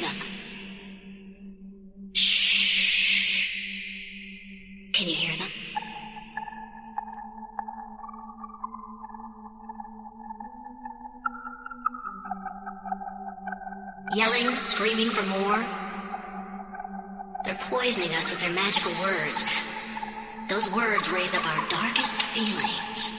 them. Shh. Can you hear them? Yelling, screaming for more. They're poisoning us with their magical words. Those words raise up our darkest feelings.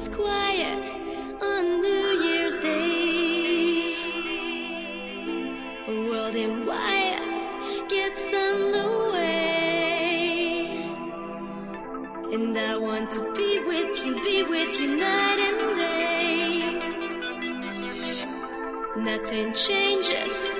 squire on New Year's Day. A world in why gets underway? And I want to be with you, be with you night and day. Nothing changes.